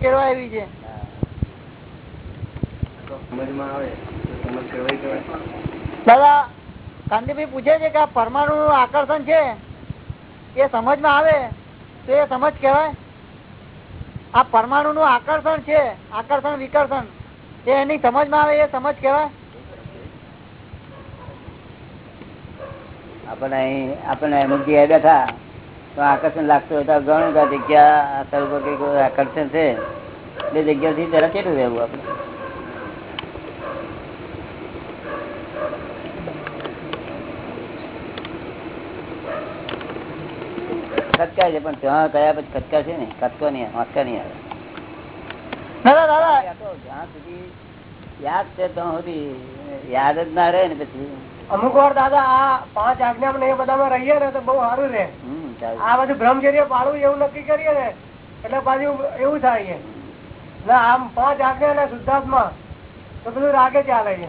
કેળવા છે. સમજ કેળવાઈ કહેવાય દાદા કાંતિભાઈ પૂછે છે કે આ પરમાણુ નું આકર્ષણ છે? એ સમજમાં આવે તો એ સમજ કેવાય? આ પરમાણુ નું આકર્ષણ છે આકર્ષણ વિકર્ષણ. એ એની સમજમાં આવે એ સમજ કેવાય? આપણને અહીં આપણને અમુક બેઠા. તો આકર્ષણ લાગતું હોય તો ઘણું કે આ જગ્યા આ સ્થળ પર કંઈક આકર્ષણ છે એ જગ્યાથી જરા કેટલું રહેવું આપણે? ખટકાય છે પણ ત્યાં ગયા પછી ખટકા છે ને ખટકો નહીં વાંચકા નહીં આવે. દાદા દાદા આ તો જ્યાં સુધી યાદ છે ત્યાં સુધી યાદ જ ના રહે ને પછી. અમુક વાર દાદા આ પાંચ આજ્ઞા ને એ બધામાં રહીએ ને તો બહુ સારું રે આ બધું બ્રહ્મચર્ય પાડવું એવું નક્કી કરીએ ને એટલે પાછું એવું થાય ના આમ પાંચ આજ્ઞા ને શુદ્ધાત્મા તો બધું રાગે ચાલે છે.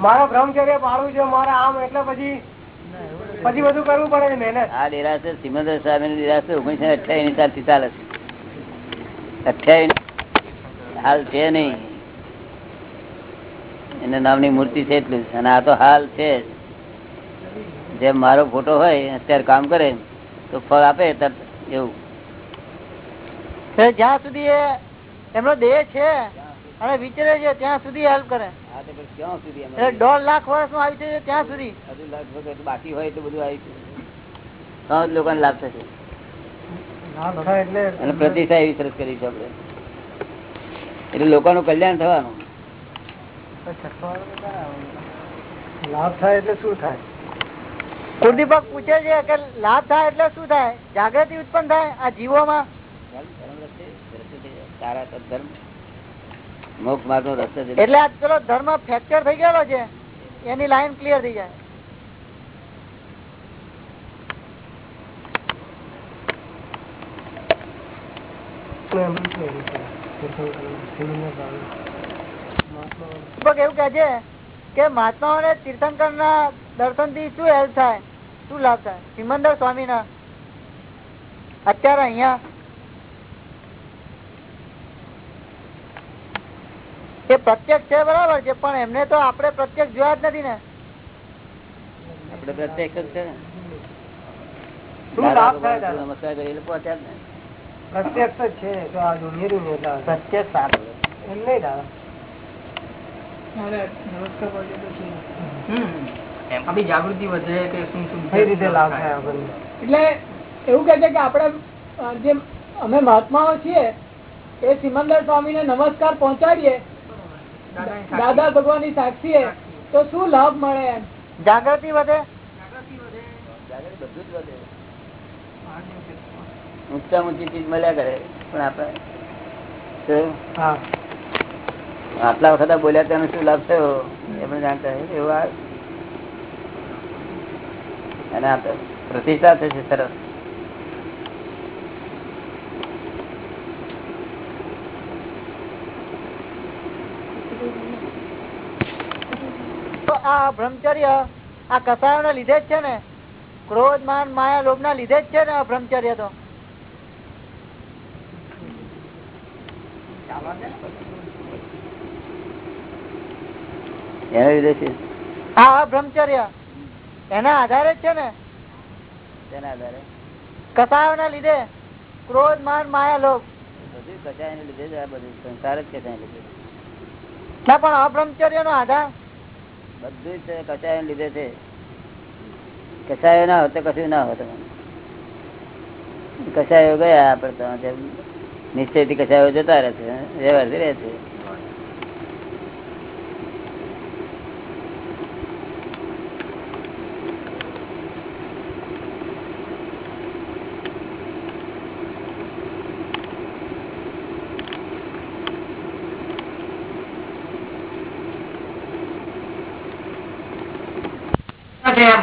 મારે બ્રહ્મચર્ય પાડવું છે મારે આમ એટલે પછી પછી બધું કરવું પડે છે મહેનત. આ દેરાસર સિમંદર સ્વામી નું છે ઓગણીસો અઠ્યાવીસની સાલથી ચાલે છે. અઠ્યાવીસ હાલ છે નહીં. એના નામની મૂર્તિ છે એટલું જ. અને આ તો હાલ છે જેમ મારો ફોટો હોય અત્યારે કામ કરે તો ફળ આપે તરત એવું. જ્યાં સુધી એમનો દેહ છે અને વિચરે છે ત્યાં સુધી હેલ્પ કરે. હા ક્યાં સુધી દોઢ લાખ વર્ષનું આવી છે ત્યાં સુધી. બાકી હોય તો બધું આવી તો જ લોકોને લાભ થશે. અને પ્રતિષ્ઠા એવી સરસ કરી છે આપણે. એટલે લોકોનું કલ્યાણ થવાનું. એટલે આ જીવોમાં? ધર્મ ફ્રેક્ચર થઈ ગયેલો છે એની લાઈન ક્લિયર થઈ જાય. દીપક એવું કે છે કે મહાત્માઓને તીર્થંકર ના દર્શનથી શું હેલ્પ થાય? શું લાભ થાય? સિમંદર સ્વામી ના અત્યારે અહિયાં એ પ્રત્યક્ષ છે બરાબર છે પણ એમને તો આપણે પ્રત્યક્ષ જોયા જ નથી ને. આપણે પ્રત્યક્ષ જ છે. પ્રત્યક્ષ છે તો આ ઉમેર્યું ને એટલે પ્રત્યક્ષ સારું એમ નહીં દાદા આપણી જાગૃતિ વધે કે શું શું કઈ રીતે લાભ થાય. એટલે એવું કે છે કે આપણે જે અમે મહાત્માઓ છીએ એ સિમંદર સ્વામી ને નમસ્કાર પહોંચાડીએ દાદા ભગવાનની સાક્ષી તો શું લાભ મળે એમ? જાગૃતિ વધે? જાગૃતિ બધું જ વધે. ઊંચા ઊંચી ચીજ મળ્યા કરે પણ આપણે હા. આટલા વખત બોલ્યા તેનો શું લાભ થયો? એ પણ જાણતા એવું આ અને આ પ્રતિષ્ઠા થશે સરસ. તો આ બ્રહ્મચર્ય આ કસાયો ના લીધે જ છે ને? ક્રોધ માન માયા લોભ ના લીધે જ છે ને આ બ્રહ્મચર્ય તો? એના લીધે છે. હા બ્રહ્મચર્ય. એના આધારે છે ને? તેના આધારે. કસાયો ના લીધે? ક્રોધ માન માયા લોક બધું કચાઈને લીધે જ આ બધું સંસાર જ કચાઈને લીધે. ના પણ અબ્રહ્મચર્ય નો આધાર? બધું જ કચાઈને લીધે છે. કચાયો ના હોત તો કશું ના હોત કચાયો ગયા આપડે નિશ્ચયથી કચાયો જતા રહે છે વ્યવહારથી રહે છે.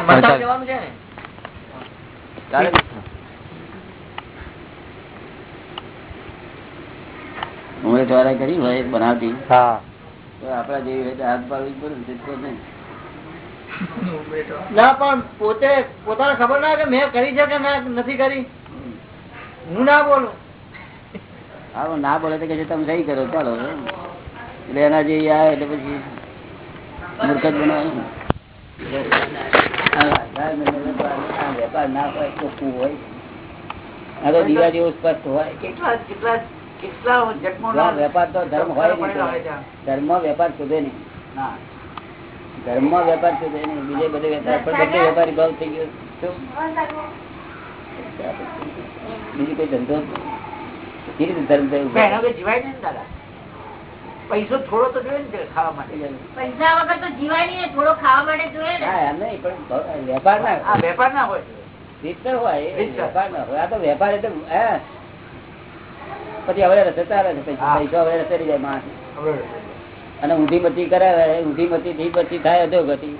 મંથન જવાનું છે ને? ચાલે. ઉમરે દ્વારા કરી હોય બનાવતી. આપડા જેવી હાથ પાડવી પડે નહીં. ના પણ પોતે પોતાને ખબર ના કે મેં કરી છે કે ના નથી કરી? હું ના બોલું? હા ના બોલે તો કે છે તમે સહી કરો ચાલો. એટલે એના જે આવે એટલે પછી મૂર્ખ જ બનાવે. વેપાર ના હોય ચોખ્ખું હોય આ દીવા જેવું સ્પષ્ટ હોય. કેટલા કેટલા કેટલા જન્મો જો આ વેપાર તો ધર્મ હોય. ધર્મ વેપાર શોધે નહીં. ધર્મ વેપાર શોધે નહીં. બીજે બધે વેપાર પણ બધે વેપારી ભાવ થઈ ગયો. શું? બીજું કોઈ ધંધો? કેવી રીતે ધર્મ થયું? જીવાય નહીં દાદા? પૈસો થોડો તો જોઈએ ને ખાવા માટે. પૈસા વગર તો જીવાય નહીં થોડો ખાવા માટે જોઈએ ને. હા નહીં પણ વેપાર ના વેપાર ના હોય. રીતસર હોય વેપાર ના હોય. આ તો વેપાર એટલે હે. પછી હવે રસ્તે ચાલે છે પૈસા હા. પૈસો હવે રસ્તે જાય માણસ. અને ઊંધી મતી કરાવે ઊંધી મતી થી પછી થાય અધો ગતિ.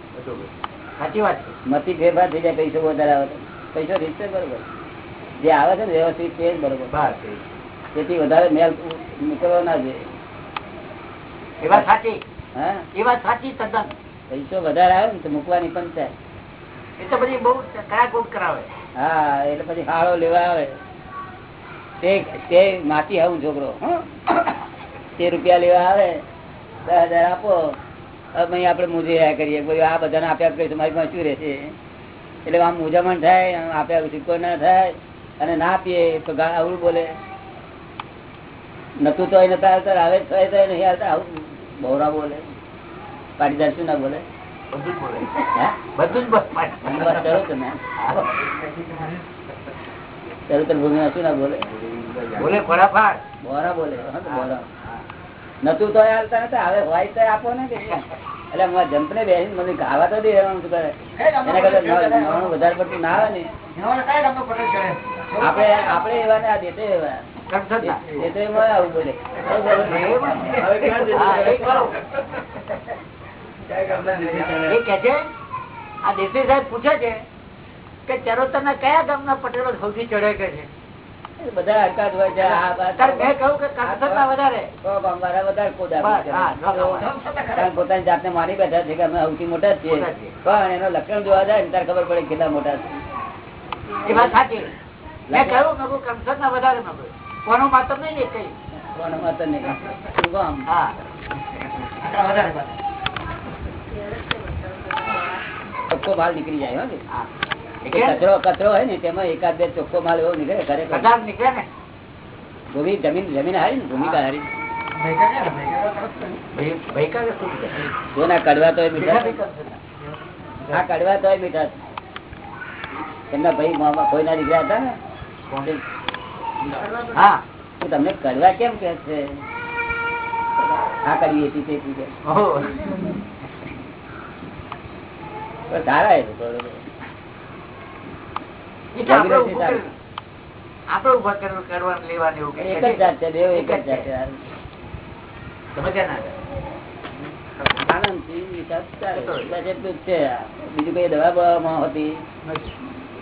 સાચી વાત મતી ફેરફાર થઈ જાય પૈસો વધારે આવે પૈસો રીતસર બરોબર. જે આવે છે ને વ્યવસ્થિત છે બરોબર. તેથી વધારે મેલ નીકળવો ના જોઈએ એ વાત સાચી. હા? એ વાત સાચી તદ્દન પૈસો વધારે આવે ને તો મૂકવાની પંચાયત એ તો બધી બહુ કડાકોટ કરાવે? હા એટલે પછી હાળો લેવા આવે. તે તે માટી આવું છોકરો તે રૂપિયા લેવા આવે દસ હજાર આપો. અહીં આપણે મુજે કરીએ. કોઈ આ બધાને આપ્યા કરીશું મારી પાસે શું રહેશે? એટલે આમ મોજામણ થાય આપ્યા સિક્કો ના થાય. અને ના પીએ તો અવળું બોલે. નતું તો નતા આવતા આવે તો એ તો નહીં આવતા આવું. બહોરા બોલે. પાટીદાર શું ના બોલે? નતું તો નતા હવે હોય તો આપો ને એટલે હું જંપ ને બેસી મને ગાવા તો દે એમ શું કરે? એના કરતા વધારે પડતું ના આવે ને. આપડે આપણે એવા ને આ દેતે એવા. પૂછે છે કે ચરોતર ના કયા ગામના પટેલો સૌથી ચડે કે છે? બધા હરકત હોય છે મેં કહ્યું કે વધારે. પોતાની જાતને માની બેઠા છે અમે સૌથી મોટા છીએ. પણ એનો લક્ષણ જોવા જાય ને ત્યારે ખબર પડે કેટલા મોટા છે. એ વાત સાચી. મેં કહ્યું ના વધારે કોનું નહીં કોનો નહીં. હા. ચોખ્ખો માલ નીકળી જાય કચરો કચરો હોય ને તેમાં એકાદ બે ચોખ્ખો માલ એવો નીકળે ઘરે નીકળે ને? ભૂમિ જમીન જમીન હારી ને ભૂમિકા હારી. ભાઈ ભાઈ કાલે શું કીધું? જો ના કડવા તો મીઠા. કડવા તો મીઠા. એમના ભાઈ કોઈ ના દીકરા હતા ને? હા. તમે તમને કડવા કેમ કે છે? આ કરીએ છીએ તે સારા ઊભા કરવું એવું એક જ જાત છે બેવ એક જ જાત છે. બીજું કઈ દવા બવામાં હતી?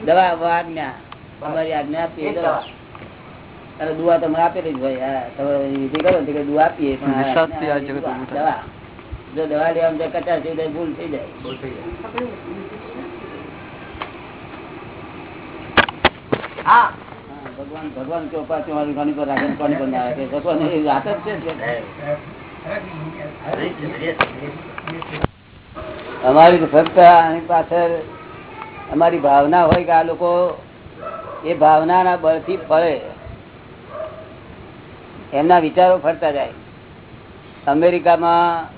દવા આજ્ઞા. અમારી આજ્ઞા આપીએ દવા. દવા. અને દુઆ તમે આપેલી જ હોય તમે વિધિ કરો કે દુઆ આપીએ પણ. દવા. જો દવા લેવા કચાશ થઈ જાય ભૂલ થઈ જાય. હા. ભગવાન ભગવાન ચોપા ચોમારી ઘણી પર રાખે કોની પર ના રાખે ભગવાન એ વાત જ છે અમારી તો ફક્ત આની પાછળ અમારી ભાવના હોય કે આ લોકો એ ભાવનાના બળથી ફળે એમના વિચારો ફરતા જાય. અમેરિકામાં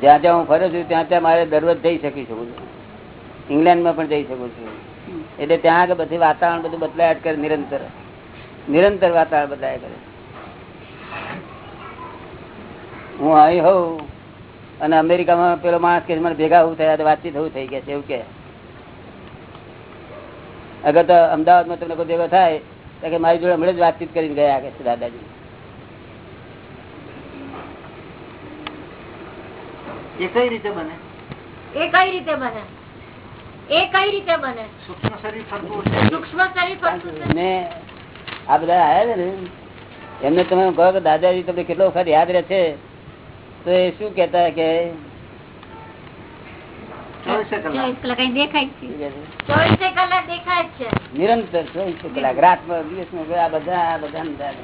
જ્યાં જ્યાં હું ફરું છું, ત્યાં ત્યાં મારે દરરોજ જઈ શકી શકું છું. ઇંગ્લેન્ડમાં પણ જઈ શકું છું. એટલે ત્યાં આગળ બધી વાતાવરણ બધું બદલાયા કરે, નિરંતર. નિરંતર વાતાવરણ બદલાયા કરે. હું અહીં હોઉં અને અમેરિકામાં પેલો માણસ કે મને ભેગા હું થયા વાતચીત હું થઈ ગયા છે, એવું કે અગર તો અમદાવાદમાં તમને કોઈ ભેગો થાય તો કે મારી જોડે હમણાં જ વાતચીત કરીને ગયા કે છે દાદાજી. એ કઈ રીતે બને? એ કઈ રીતે બને? એ કઈ રીતે બને? સૂક્ષ્મ શરીર સૂક્ષ્મ શરીર ને આ બધા આવ્યા ને? એમને તમે કહો કે દાદાજી તમને કેટલો વખત યાદ રહે છે તો એ શું કેતા કે ચોવીસે કલાક ચોવીસ કલાક અહીં દેખાય જ છે શું કહે છે? ચોવીસે કલાક દેખાય નિરંતર ચોવીસ કલાક. રાતમાં દિવસમાં આ બધા આ બધા અંદર.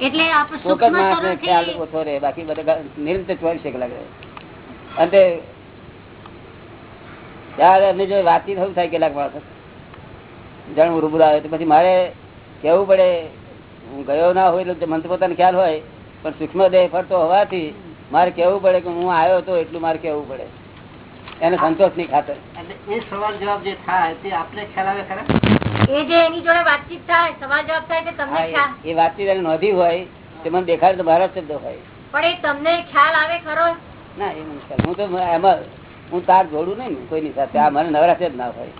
એટલે આપણે કોક જ સૂક્ષ્મ માણસને ખ્યાલ ઓછો રહે. બાકી બધા નિરંતર ચોવીસ કલાક રહે. અને ત્યારે એમની જો વાતચીત થયું થાય કેટલાક માણસ. જાણ હું રૂબરૂ આવે તો પછી મારે કહેવું પડે હું ગયો ના હોય એટલે મને તો પોતાનો ખ્યાલ હોય પણ સૂક્ષ્મ દેહ ફરતો હોવાથી મારે કહેવું પડે કે હું આવ્યો હતો એટલું મારે કહેવું પડે. એને સંતોષની ખાતર એ સવાલ જવાબ જે થાય તે આપણે ખ્યાલ આવે ખરા? એ જે એની જોડે વાતચીત થાય સવાલ જવાબ થાય તે તમને એ- એ વાતચીત એને નોંધી હોય તે મને દેખાડે તો મારા શબ્દ હોય. પણ એ તમને ખ્યાલ આવે ખરો? ના એ મને હું તો એમાં હું તાર જોડું નહીં ને કોઈની સાથે. આ મને નવરાશ જ ના હોય.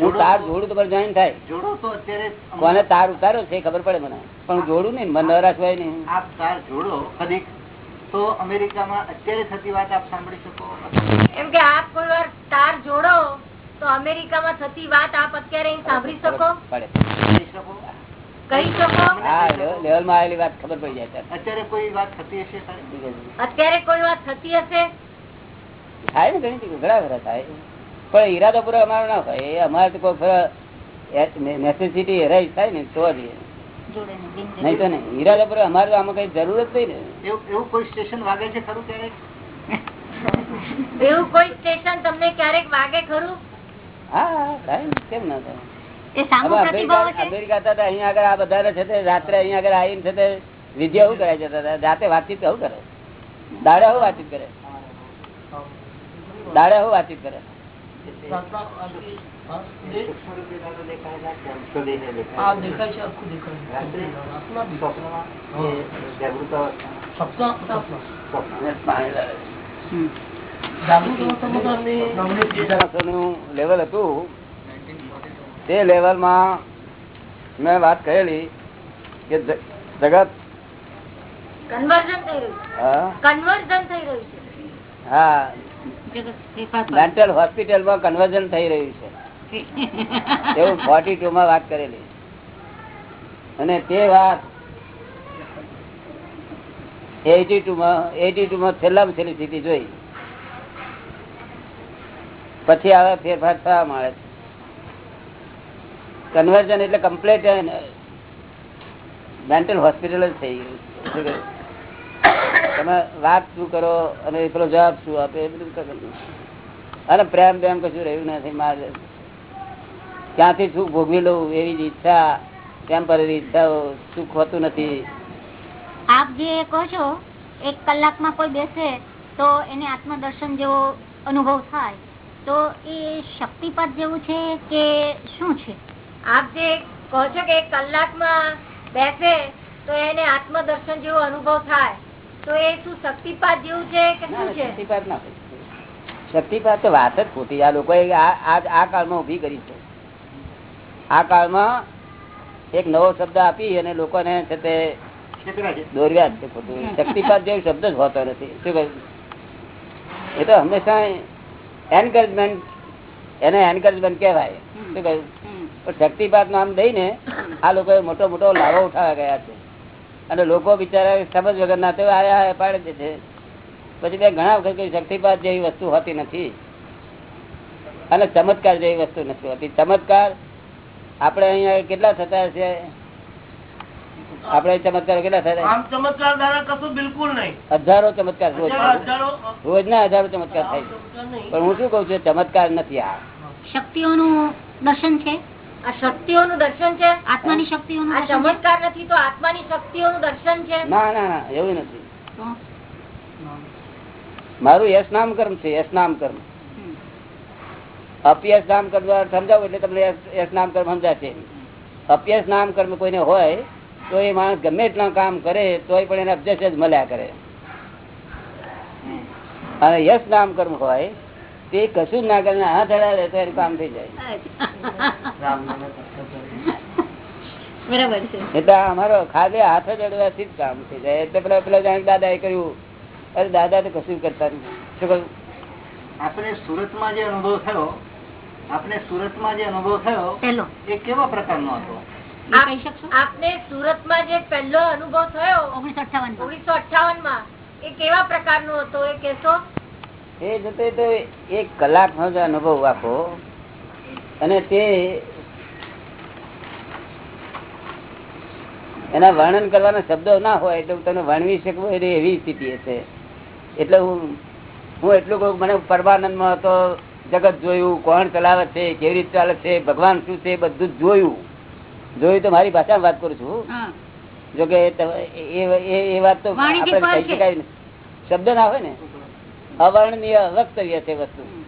હું તાર જોડું તો જોઈન થાય. જોડો તો અત્યારે કોને તાર ઉતાર્યો છે ખબર પડે મને. પણ હું જોડું નહીં મને નવરાશ હોય નહીં. આપ તાર જોડો કદીક તો અમેરિકામાં અત્યારે થતી વાત આપ સાંભળી શકો એમ કે આપ કોઈ વાર તાર જોડો તો અમેરિકામાં થતી વાત આપ અત્યારે સાંભળી શકો? શકો? કહી શકો? લેવલમાં આવેલી વાત ખબર પડી જાય અત્યારે કોઈ વાત થતી હશે અત્યારે કોઈ વાત થતી હશે? થાય ને ઘણી ઘણા ખરા થાય. પણ ઈરાદો પૂરો અમારો ના હોય. અમારે તો કોઈ નેસેસિટી હેરાઈ થાય ને તો. નહીં તો નહીં. હીરા પર અમારે આમાં કઈ જરૂર જ નહીં ને. એવું કોઈ સ્ટેશન વાગે છે ખરું ક્યારેક? એવું કોઈ સ્ટેશન તમને ક્યારેક વાગે ખરું? હા થાય ને કેમ ના થાય? રાત્રે અહીંયા આગળ આવીને છે વિદ્યા શું કરે જતા રાતે વાતચીત શું કરે? દાડે શું વાતચીત કરે? દાડે શું વાતચીત કરે? લેવલ હતું તે લેવલમાં મેં વાત કરેલી કે જગત કન્વર્ઝન થઈ રહ્યું હા, મેન્ટલ હોસ્પિટલમાં કન્વર્ઝન થઈ રહ્યું છે. એવું ફોર્ટી ટુ માં વાત કરેલી. અને તે વાત એટી ટુ માં એટી ટુ માં છેલ્લામાં છેલ્લી સ્થિતિ જોઈ. પછી આવે ફેરફાર થવા મળે કન્વર્ઝન એટલે કમ્પ્લીટ મેન્ટલ હોસ્પિટલ જ થઈ ગયું? તમે વાત શું કરો અને પેલો જવાબ શું આપે એ બધું અને પ્રેમ પ્રેમ કશું રહ્યું નથી, મારે ક્યાંથી સુખ ભોગવી લઉં એવી ઈચ્છા ટેમ્પરરી ઈચ્છાઓ સુખ હોતું નથી? આપ જે કહો છો એક કલાકમાં કોઈ બેસે તો એને આત્મદર્શન જેવો અનુભવ થાય. તો એ શક્તિપાત જેવું છે કે શું છે? આપ જે કહો છો કે એક કલાકમાં બેસે તો એને આત્મદર્શન જેવો અનુભવ થાય. તો એ શું શક્તિપાત જેવું છે કે શું છે? શક્તિપાત ના શક્તિપાત તો વાત જ ખોટી આ લોકોએ આ કાળમાં ઊભી કરી છે. આ કાળમાં એક નવો શબ્દ આપી અને લોકોને છે તે દોર્યા છે ખોટું. શક્તિપાત જેવો શબ્દ જ હોતો નથી. શું કહ્યું? એ તો હંમેશા એન્કરેજમેન્ટ એને એન્કરેજમેન્ટ કહેવાય. શું કહ્યું? શક્તિપાત નામ દઈને આ લોકોએ મોટો મોટો લાભો ઉઠાવા ગયા છે. અને લોકો બિચારા સમજ વગર ના તો આયા પાડે છે. પછી મેં ઘણા વખત શક્તિપાત જેવી વસ્તુ હોતી નથી. અને ચમત્કાર જેવી વસ્તુ નથી હોતી. ચમત્કાર આપણે અહીંયા કેટલા થતા છે આપણે ચમત્કાર કેટલા થતા? ચમત્કાર દાદા કશું બિલકુલ નહીં. હજારો ચમત્કાર રોજ રોજ ના હજારો. ચમત્કાર થાય. પણ હું શું કઉ છું ચમત્કાર નથી આ. શક્તિઓનું દર્શન છે? આ શક્તિઓનું દર્શન છે? આત્માની શક્તિઓનું આ ચમત્કાર નથી તો આત્માની શક્તિઓનું દર્શન છે? ના ના ના એવું નથી. મારું યશ નામ કર્મ છે યશ નામ કર્મ અપયશ નામ કર્મ દ્વારા સમજાવું એટલે તમને યશ- નામ કર્મ સમજાશે. અપયશ નામ કર્મ કોઈને હોય તો એ માણસ ગમે એટલા કામ કરે તોય પણ એને અભ્યાસ જ મળ્યા કરે. અને યશ નામ કર્મ હોય તે કશું જ ના કરે હા હડાવે તો એનું કામ થઈ જાય. એટલે અમારો ખાલી હાથ જ અડવાથી જ કામ થઈ જાય. એટલે પેલા પેલા જાણે દાદા એ કર્યું અરે દાદા તો કશું કરતા નહીં. શું કહ્યું? આપણે સુરતમાં જે અનુભવ થયો આપણે સુરતમાં જે અનુભવ થયો પહેલો. એ કેવા પ્રકારનો હતો? એ કહી શકશો? આપને સુરતમાં જે પહેલો અનુભવ થયો ઓગણીસો અઠાવન ઓગણીસો અઠાવનમાં એ કેવા પ્રકારનો હતો એ કેશો એ જતો તો એક કલાકનો જ અનુભવ આખો. અને તે એના વર્ણન કરવાના શબ્દો ના હોય એટલે હું તને વર્ણવી શકું એવી એવી સ્થિતિ હશે. એટલે હું હું એટલું કહું મને પરમાનંદમાં હતો જગત જોયું કોણ ચલાવે છે કેવી રીતે ચાલે છે ભગવાન શું છે બધું જોયું. જોયું તો મારી ભાષામાં વાત કરું છું. જો કે એ- એ એ વાત તો આપણે કહી શકાય શબ્દ ના હોય ને. અવર્ણનીય વક્તવ્ય છે વસ્તુ.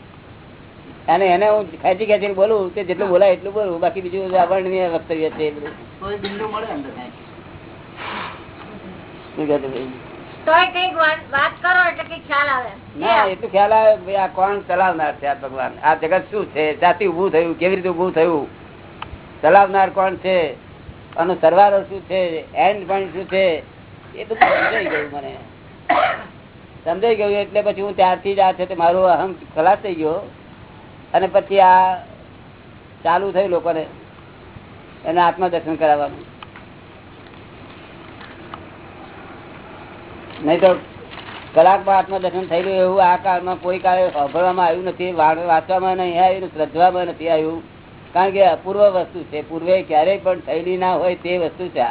અને એને હું ખેંચી ખેંચીને બોલું તે જેટલું બોલાય એટલું બોલું. બાકી બીજું અવર્ણનીય વક્તવ્ય છે શું કહેતો ભાઈ? તોય કંઈક વાત વાત કરો એટલે કંઈક ખ્યાલ આવે. ના એટલું ખ્યાલ આવે કે ભાઈ આ કોણ ચલાવનાર છે આ ભગવાન? આ જગત શું છે? જાતિ ઉભું થયું કેવી રીતે ઉભું થયું? ચલાવનાર કોણ છે? આનો સરવાળો શું છે? એન્ડ પોઈન્ટ શું છે? એ બધું સમજાઈ ગયું મને. સમજાઈ ગયું એટલે પછી હું ત્યારથી જ આ છે મારો મારું અહમ ખલાસ થઈ ગયો. અને પછી આ ચાલુ થયું લોકોને એને આત્મદર્શન કરાવવાનું. નહીં તો કલાકમાં આત્મદર્શન થયેલું એવું આ કાળમાં કોઈ કાળે સાંભળવામાં આવ્યું નથી વાંચવામાં નહીં આવ્યું શ્રદ્ધવામાં નથી આવ્યું. કારણ કે અપૂર્વ વસ્તુ છે પૂર્વે ક્યારેય પણ થયેલી ના હોય તે વસ્તુ છે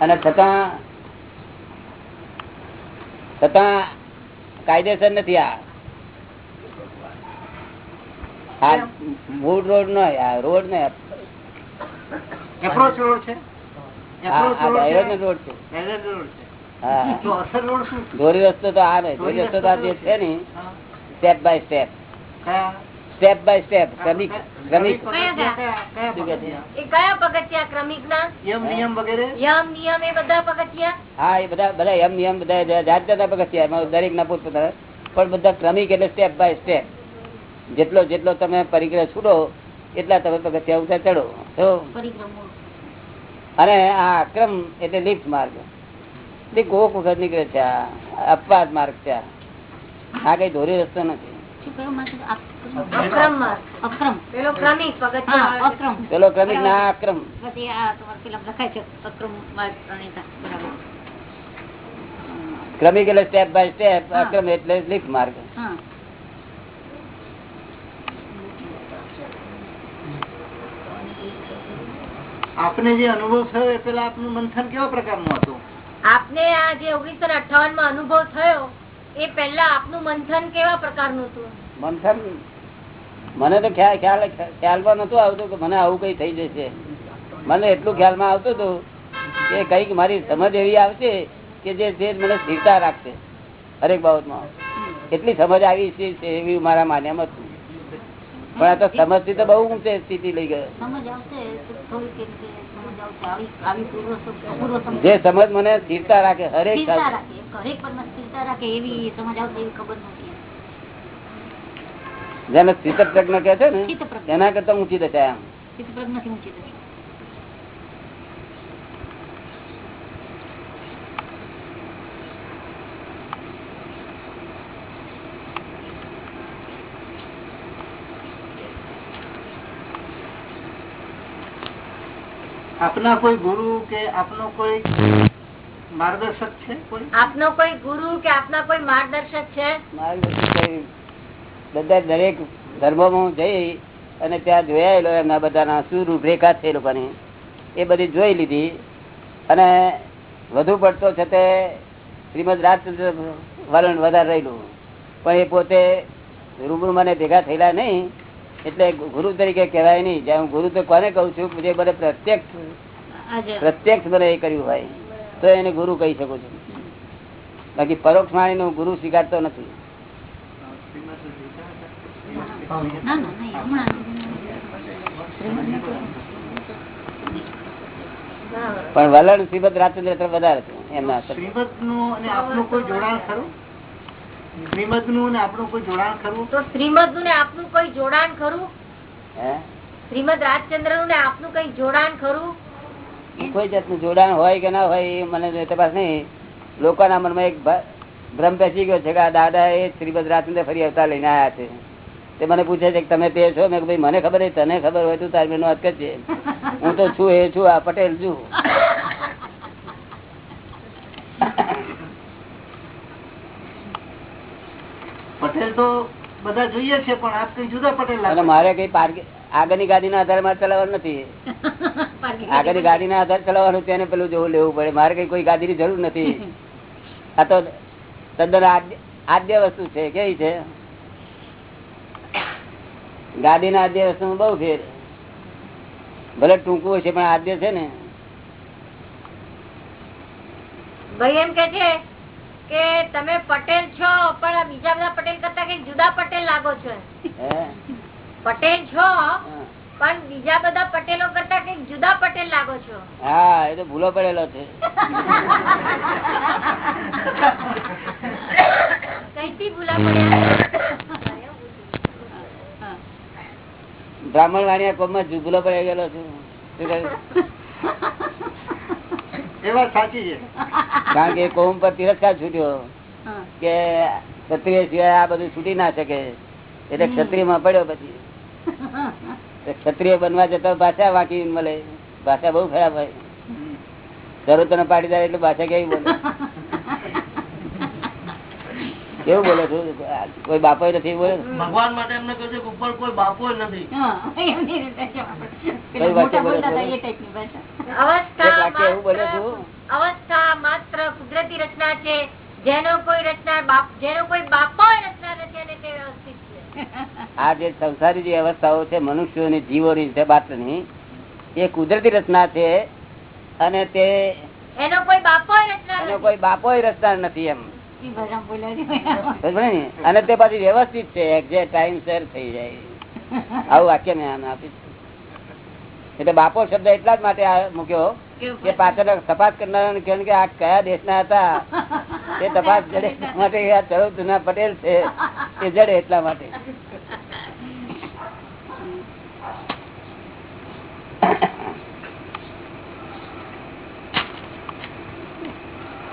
અને છતાં છતાં કાયદેસર નથી આ. મૂળ રોડ નો રોડ ને એપ્રોચ રોડ છે? દોરી રસ્તો તો આ નહીં. દોરી રસ્તો તો આ જે છે ને step by step step by step ક્રમિક ક્રમિક કયા? પગથિયા? એ ક્રમિક ના યમ નિયમ વગેરે? યમ નિયમ એ બધા પગથિયા? હા એ બધા બધા યમ નિયમ બધા જાત જાતના પગથિયા. દરેક ના પોતપોતાના. પણ બધા ક્રમિક એટલે સ્ટેપ બાય સ્ટેપ જેટલો જેટલો તમે પરિગ્રહ છૂટો એટલા તમે પગથિયા ઉતર ચડો. અને આ અક્રમ એટલે લિફ્ટ માર્ગ. એટલે કોક વખત નીકળે છે આ અપવાદ માર્ગ છે આ. કઈ ધોરી રસ્તો નથી. તો પેલો ક્રમિક ના અક્રમ. એટલે સ્ટેપ બાય સ્ટેપ. અક્રમ એટલે લિફ્ટ માર્ગ. આપને જે અનુભવ થયો એ પેલા આપનું મંથન કેવા પ્રકારનું હતું? આપને આ જે ઓગણીસો ને અઠાવનમાં અનુભવ થયો એ પેલા આપનું મંથન કેવા પ્રકારનું હતું? મંથન? મને તો ખ્યાલ ખ્યાલ ખ્યાલમાં નતું આવતું કે મને આવું કઈ થઈ જશે. મને એટલું ખ્યાલમાં આવતું હતું કે કંઈક મારી સમજ એવી આવશે કે જે જે મને સ્થિરતા રાખશે હરેક બાબતમાં. એટલી સમજ આવી છે છે એવી મારા માન્યમાં હતું. પણ આ તો સમજથી તો બહુ ઊંચે સ્થિતિ લઈ ગયો. જે સમજ મને સ્થિરતા રાખે હરેક જેને સ્થિત પ્રજ્ઞ કે છે ને એના કરતા ઊંચી દશા એમ. આપના કોઈ ગુરુ કે આપનો કોઈ માર્ગદર્શક છે કોઈ? આપનો કોઈ ગુરુ કે આપના કોઈ માર્ગદર્શક છે? માર્ગદર્શક બધા દરેક ધર્મોમાં જઈ અને ત્યાં જોયાયેલો એમના બધાના શું રૂપરેખા છે એ લોકોની એ બધી જોઈ લીધી. અને વધુ પડતો છે તે શ્રીમદ રાજચંદ્ર વલણ વધારે રહેલું. પણ એ પોતે રૂબરૂ મને ભેગા થયેલા નહીં. એટલે ગુરુ તરીકે કહેવાય નહીં. જ્યાં ગુરુ તો કોને કહું છું? જે મને પ્રત્યક્ષ પ્રત્યક્ષ મને એ કર્યું હોય તો એને ગુરુ કહી શકું છું. બાકી પરોક્ષ વાણીનો ગુરુ સ્વીકારતો નથી. ના ના પણ વલણ શ્રીમદ રાજચંદ્ર વધારે છે એમના શ્રીમદનું આપનું કોઈ જોડાણ ખરું? શ્રીમદનું અને આપનું કોઈ જોડાણ ખરું? તો શ્રીમદનું ને આપનું કોઈ જોડાણ ખરું? શ્રીમદ રાજચંદ્રનું ને આપનું કઈ જોડાણ ખરું? કોઈ જાતનું જોડાણ હોય કે ના હોય એ મને તપાસ નહીં. લોકોના મનમાં એક ભ્રમ બેસી ગયો છે કે આ દાદા એ શ્રીમદ રાજચંદ્ર ફરી અવતાર લઈને આવ્યા છે. તે મને પૂછે છે કે તમે તે છો? મેં ભાઈ મને ખબર તને ખબર હોય તો તારી મેં વાત કરજે. હું તો છું એ છું આ પટેલ છું પટેલ તો બધા જોઈએ છે પણ આપ કઈ જુદા પટેલ લાગે મારે કઈ આગળની ગાડીના આધારે મારે ચલાવવાનું નથી. આગળની ગાડીના આધારે ચલાવવાનું તેને પેલું જોવું લેવું પડે. મારે કઈ કોઈ ગાડીની જરૂર નથી. આ તો તદ્દન આદ્ય- વસ્તુ છે કેવી છે? ગાડીના આદ્ય વસ્તુ બહુ ફેર. ભલે ટૂંકું હોય છે પણ આદ્ય છે ને. ભાઈ એમ કે છે કે તમે પટેલ છો પણ બીજા બધા પટેલ કરતા કંઈક જુદા પટેલ લાગો છો પટેલ છો પણ બીજા બધા પટેલો કરતા કંઈક જુદા પટેલ લાગો છો. હા એ તો ભૂલો પડેલો છે. કઈથી ભૂલા પડ્યા? બ્રાહ્મણ વાણિયા કોમમાં ભૂલો પડી ગયેલો છું શું કહ્યું? એ વાત સાચી છે કારણ કે કોમ પર તિરસ્કાર છૂટ્યો કે ક્ષત્રિય સિવાય આ બધું છૂટી ના શકે. એટલે ક્ષત્રિયમાં પડ્યો પછી. ક્ષત્રિય બનવા જતા ભાષા વાંકી મળે. ભાષા બહુ ખરાબ હોય. શરૂ તને પાટીદાર એટલે ભાષા કેવી બોલે? કેવું બોલે છું? કોઈ બાપો નથી બોલે ભગવાન માટે એમને કહ્યું કે ઉપર કોઈ બાપો નથી. કઈ વાક્ય બોલે છે? અવસ્થા એક વાક્ય એવું બોલે માત્ર- છું. અવસ્થા માત્ર કુદરતી રચના છે. જેનો કોઈ રચના જેનો કોઈ બાપો રચના નથી અને તે વ્યવસ્થિત છે. આ જે સંસારી જે અવસ્થાઓ છે મનુષ્યોની જીવોની છે બાતની એ કુદરતી રચના છે અને તે એનો કોઈ બાપો રચના એનો નથી કોઈ બાપો રચના નથી એમ. ને? અને તે પછી વ્યવસ્થિત છે એક્ઝેક્ટ ટાઈમ સર થઈ જાય. આવું વાક્ય મેં આને આપીશ એટલે બાપો શબ્દ એટલા જ માટે મૂક્યો કે પાછળ તપાસ કરનારા કહ્યું કે આ કયા દેશના હતા? તે તપાસ માટે આ ચરોતરના પટેલ છે. એ જડે એટલા માટે.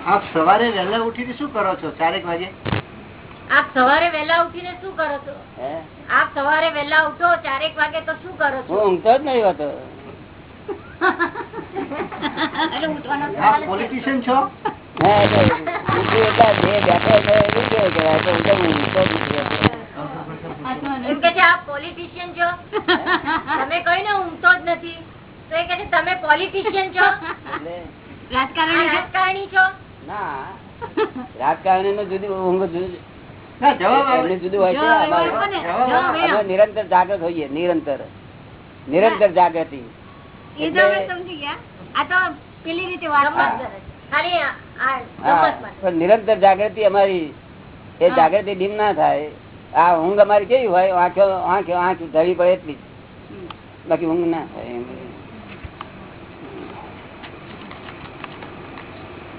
આપ સવારે વહેલા ઉઠીને શું કરો છો? ચારેક વાગે? આપ સવારે વહેલા ઉઠીને શું કરો છો? આપ સવારે વહેલા ઉઠો ચારેક વાગે તો શું કરો છો? ઊંઘતો જ નહીં હોતો. પોલિટિશિયન છો? કઈ ને ઊંઘતો જ નથી. તમે પોલિટિશિયન છો? રાજકારણી છો? ના. રાજકારણી નું જુદી ઊંઘ જુદી હોય નિરંતર જાગૃત હોઈએ નિરંતર. નિરંતર જાગૃતિ. નિરંતર જાગૃતિ અમારી એ જાગૃતિ ડીમ ના થાય. આ ઊંઘ અમારી કેવી હોય? આંખો આંખો આંખ ધરી પડે એટલી બાકી ઊંઘ ના થાય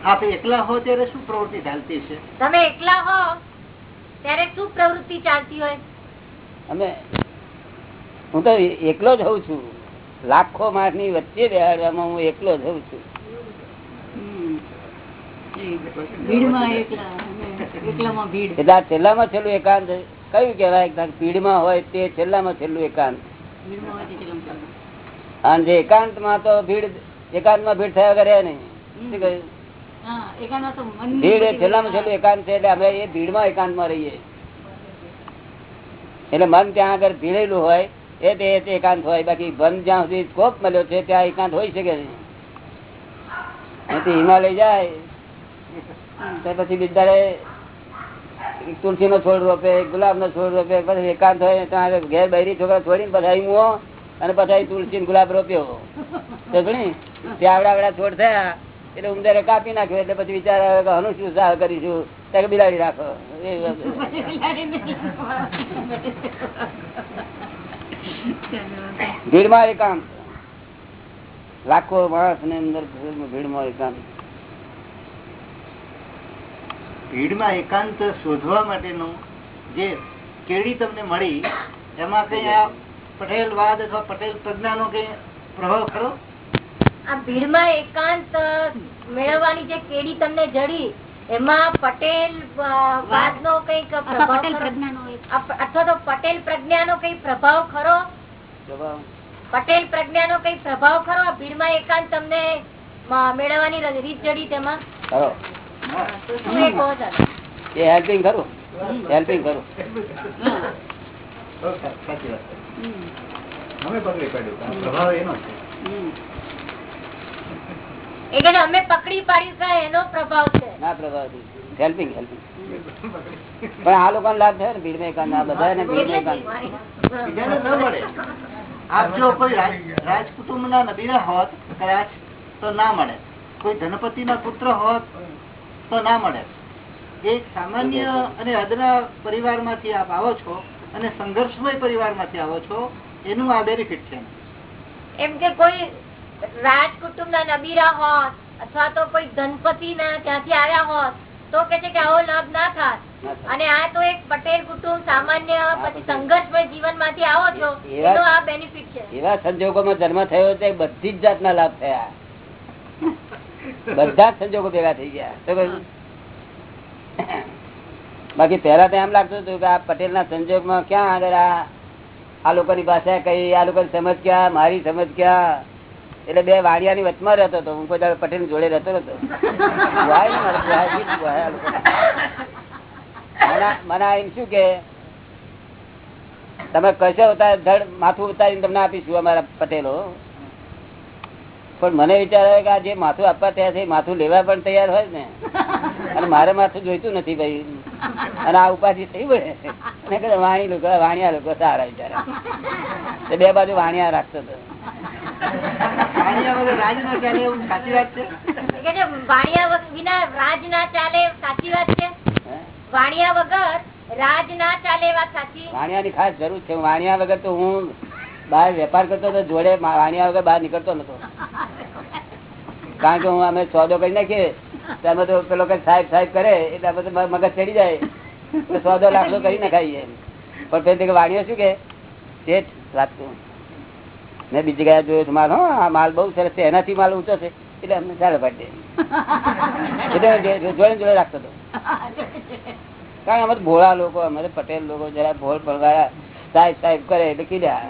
આપ એકલા હો ત્યારે શું પ્રવૃત્તિ ચાલતી છે? તમે એકલા હો ત્યારે શું પ્રવૃત્તિ ચાલતી હોય? અમે હું તો એકલો જ હોઉં છું. લાખો માણસની વચ્ચે બેહાડવામાં હું એકલો જ હોઉં છું. એટલે છેલ્લામાં છેલ્લું એકાંત કયું કેવાય ભીડમાં હોય તે છેલ્લામાં છેલ્લું એકાંત. અને જે એકાંતમાં તો ભીડ એકાંતમાં ભીડ થયા કરે નહીં. શું કહ્યું? ભીડ એ છેલ્લામાં છેલ્લું એકાંત છે એટલે અમે એ ભીડમાં એકાંતમાં રહીએ. એટલે મન ત્યાં આગળ ભીડેલું હોય એ તે એકાંત હોય. બાકી મન જ્યાં સુધી સ્કોપ મળ્યો છે ત્યાં એકાંત હોય શકે નહીં. હિમાલય જાય તો પછી બિચારે તુલસી નો છોડ રોપે ગુલાબ નો છોડ રોપે પછી એકાંત હોય ત્યાં આગળ ઘેર બૈરી છોકરા છોડીને પછી મુઓ અને પછી તુલસી ગુલાબ રોપ્યો. ત્યાં આવડા આવડા છોડ થયા. એટલે ઉમદારે કાપી નાખ્યો એટલે પછી વિચાર આવે કે હનું શું સાહ કરીશું? ત્યારે બિલાડી રાખો. ભીડમાં એકાંત લાખો માણસ ને અંદર ભીડમાં એકાંત ભીડમાં એકાંત શોધવા માટેનું જે કેળી તમને મળી, એમાં કઈ આ પટેલ વાદ અથવા પટેલ પ્રજ્ઞાનો કઈ પ્રભાવ ખરો? આ ભીડમાં એકાંત મેળવવાની જે કેડી તમને જડી એમાં પટેલ વાદ નો કંઈક અથવા તો પટેલ પ્રજ્ઞા નો કઈ પ્રભાવ ખરો? પટેલ પ્રજ્ઞા નો કઈ પ્રભાવ ખરો? આ ભીડમાં એકાંત તમને મેળવવાની રીત જડી તેમાં? હેલ્પિંગ ખરું? હેલ્પિંગ. અમે પકડી પ્રભાવ એનો છે. એ અમે પકડી પાડ્યું કે એનો પ્રભાવ છે. ના પ્રભાવ હેલ્પિંગ હેલ્પિંગ પણ આ લોકો લાભ થયો ને ભીડ મેકાન આ બધા ભીડ બીજાને ન મળે. આપ જો કોઈ રાજ- રાજકુટુંબ ના નબીરા હોત કદાચ તો ના મળે. કોઈ ધનપતિ ના પુત્ર હોત તો ના મળે. એક સામાન્ય અને અદના પરિવારમાંથી આપ આવો છો અને સંઘર્ષમય પરિવારમાંથી આવો છો એનું આ બેનિફિટ છે. એમ કે કોઈ રાજ કુટુંબ ના નબીરા હોત અથવા તો કોઈ ધનપતિ ના ત્યાંથી આવ્યા હોત તો કે છે કે આવો લાભ ના થાત. અને આ તો એક પટેલ કુટુંબ સામાન્ય પછી સંઘર્ષમય જીવનમાંથી આવો છો તો આ બેનિફિટ છે. એવા સંજોગોમાં જન્મ થયો તે બધી જ જાતના લાભ થયા. બધા જ સંજોગો ભેગા થઈ ગયા. બાકી પહેલા તો એમ લાગતું હતું કે આ પટેલ ના સંજોગમાં ક્યાં આગળ આ આ લોકોની ભાષા કઈ આ લોકોની સમજ ક્યાં મારી સમજ ક્યાં? એટલે બે વાડિયાની વચમાં રહેતો હતો. હું કોઈ પટેલ જોડે રહેતો હતો તમે કશો ધડ માથું ઉતારીને તમને આપીશું અમારા પટેલો. પણ મને વિચાર આવે કે આ જે માથું આપવા તૈયાર છે માથું લેવા પણ તૈયાર હોય ને. અને મારે માથું જોઈતું નથી ભાઈ. અને આ ઉપાધિ થઈ પડે વાણી લોકો, વાણિયા લોકો સારા વિચારા. બે બાજુ વાણિયા રાખતો હતો. રાજ ના ચાલે એવું સાચી વાત છે? એ કે છે વાણિયા વિના રાજ ના ચાલે સાચી વાત છે? વાણિયા વગર રાજ ના ચાલે વાત સાચી? વાણિયાની ખાસ જરૂર છે. વાણિયા વગર તો હું બહાર વેપાર કરતો હતો જોડે વાણિયા વગર બહાર નીકળતો નતો. કારણ કે હું અમે સોદો કરી નાખીએ તો અમે તો પેલો કઈ સાહેબ સાહેબ કરે એટલે અમે તો મગજ ચડી જાય. સોદો લાખો કરી નાખાઈએ પણ પેલી વાણિયો શું કે? શેઠ રાખતું મેં બીજી ગયા જોયો છે. માલ હા માલ બહુ સરસ છે. એનાથી માલ ઊંચો છે. એટલે અમને ચાલે પડે એટલે જોડે જોડે રાખતો હતો. કારણ અમારે ભોળા લોકો અમારે પટેલ લોકો જરા ભોળ પડવાળા સાહેબ સાહેબ કરે એટલે કીધા.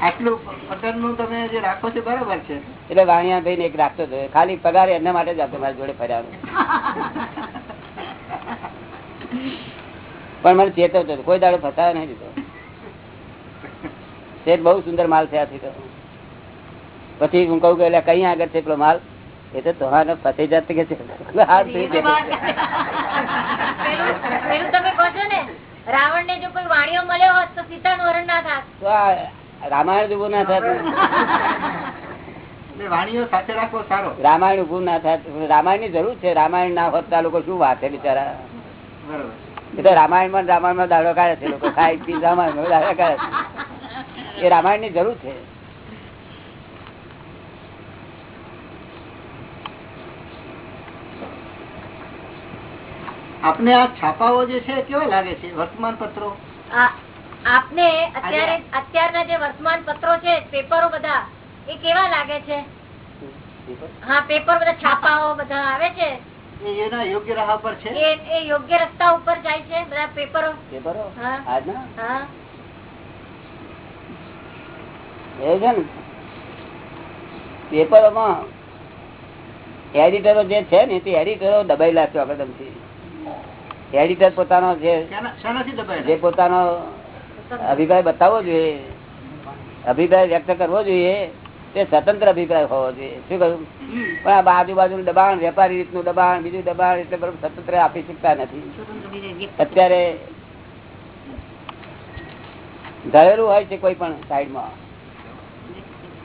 આટલું પટેલનું તમે જે રાખો છો બરાબર છે. એટલે વાણિયા ભાઈ ને એક રાખતો હતો. ખાલી પગાર એના માટે જ આપતો મારી જોડે ફર્યાનો પણ મને ચેતવતો હતો. કોઈ દાડો ફસાયો નહીં દીધો. શેઠ બહુ સુંદર માલ છે આથી તો. પછી હું કહું કે કઈ આગળ છે પેલો માલ? એ તો તમારે ફસાઈ જાત કે છે. હાથ ધોઈ દે. પેલું પેલું તમે કહો છો ને રાવણ ને જો કોઈ વાણિયો મળ્યો હોત તો સીતાનું હરણ ના થાત. તો આ રામાયણ ઉભું ના થતું. રામાયણ ઉભું ના થતું. રામાયણની જરૂર છે. રામાયણ ના હોત તો આ લોકો શું વાત છે બિચારા? બરોબર. એ તો રામાયણમાં રામાયણમાં દાડો કાઢે છે લોકો ખાય પી રામાયણ દાડો કાઢે છે. એ રામાયણની જરૂર છે. આપને આ છાપાઓ જે છે કેવા લાગે છે? વર્તમાન પત્રો આ- આપને અત્યારે અત્યારના જે વર્તમાન પત્રો છે પેપરો બધા એ કેવા લાગે છે? હા પેપર બધા છાપાઓ બધા આવે છે? એના યોગ્ય રાહ પર છે? એ એ યોગ્ય રસ્તા ઉપર જાય છે બધા પેપરો. પેપરો? હા. એ છે ને પેપરોમાં એડિટરો જે છે ને તે એડિટરો દબાયેલા છે અકદમથી. એડિટર પોતાનો જે જે પોતાનો અભિપ્રાય બતાવવો જોઈએ અભિપ્રાય વ્યક્ત કરવો જોઈએ તે સ્વતંત્ર અભિપ્રાય હોવો જોઈએ. શું કહ્યું? પણ આ બાજુ બાજુ દબાણ વેપારી રીતનું દબાણ બીજું દબાણ એટલે બરોબર સ્વતંત્ર આપી શકતા નથી. અત્યારે ધરેલું હોય છે કોઈ પણ સાઈડમાં.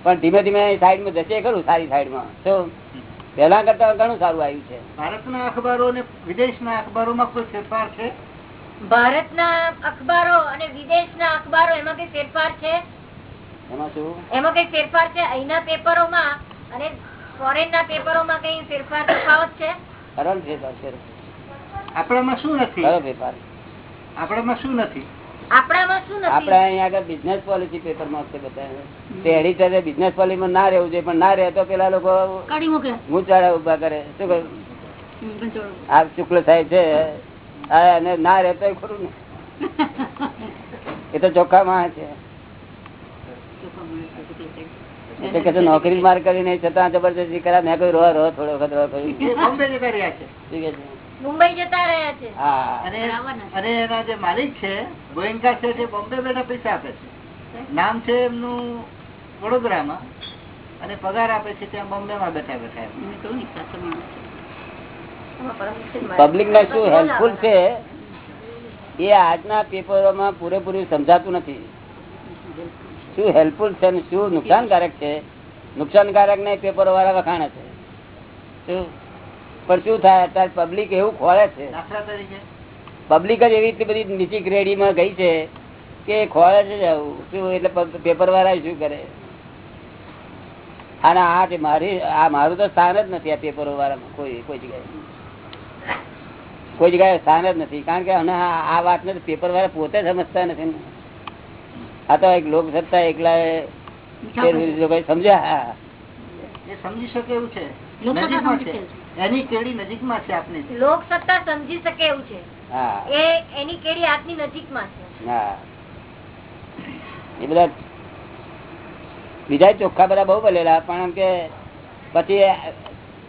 પણ ધીમે ધીમે સાઈડમાં જશે ખરું સારી સાઈડમાં. શું? પેલા કરતા ઘણું સારું આવ્યું છે. ભારતના અખબારો અને વિદેશના અખબારોમાં કોઈ ફેરફાર છે? ભારતના અખબારો અને વિદેશના અખબારો એમાં કઈ ફેરફાર છે? એમાં શું? એમાં કઈ ફેરફાર છે? અહીંના પેપરોમાં અને ફોરેન ના પેપરોમાં કઈ ફેરફાર તફાવત છે? સરળ છે છે. આપણામાં શું નથી? ખરો ફેરફાર. આપણામાં શું નથી? આપડે અહીંયા આગળ બિઝનેસ પોલિસી પેપરમાં છે બધા બિઝનેસ પોલિસી માં ના રહેવું જોઈએ પણ ના રહે તો પેલા લોકો ગુંચાળા ઊભા કરે. શું કહ્યું? આ શુક્લ થાય છે. અને ના રહેતો એ ખરું ને. એ તો ચોખ્ખા માં છે. નોકરી માર કરી નહીં છતાં જબરજસ્તી કરા મેં કોઈ રો રો થોડો વખત રો કર્યું? મુંબઈ જતા રહ્યા છે. અને અને એના જે માલિક છે ગોયંકા છે તે બોમ્બે બેઠા પૈસા આપે છે. નામ છે એમનું વડોદરામાં. અને પગાર આપે છે ત્યાં બોમ્બે માં બેઠા બેઠા. પબ્લિક ને શું હેલ્પફુલ છે? એ આજના પેપરોમાં પૂરેપૂરું સમજાતું નથી. શું હેલ્પફુલ છે અને શું નુકસાનકારક છે? નુકસાનકારક નહીં પેપરો વાળા વખાણે છે શું? પણ શું થાય? અત્યારે પબ્લિક એવું ખોળે છે. પબ્લિક જ એવી બધી નીચી ગ્રેડીમાં ગઈ છે કે ખોળે છે આવું શું? એટલે પેપર વાળા શું કરે? અને આ જે મારી આ મારું તો સ્થાન જ નથી આ પેપરો વાળામાં કોઈ કોઈ જગ્યાએ. કોઈ જગ્યાએ સ્થાન જ નથી. કારણ કે અને આ વાત ને પેપર વાળા પોતે સમજતા નથી. આ તો એક લોક સત્તા એકલા સમજ્યા? સમજી શકે એવું છે. છે. એની કેડી નજીકમાં છે આપની. લોક સત્તા સમજી શકે એવું છે. એ એની કેડી હાથની નજીકમાં છે. હા. એ બધા બીજા ચોખ્ખા બધા બહુ બોલેલા પણ કે પછી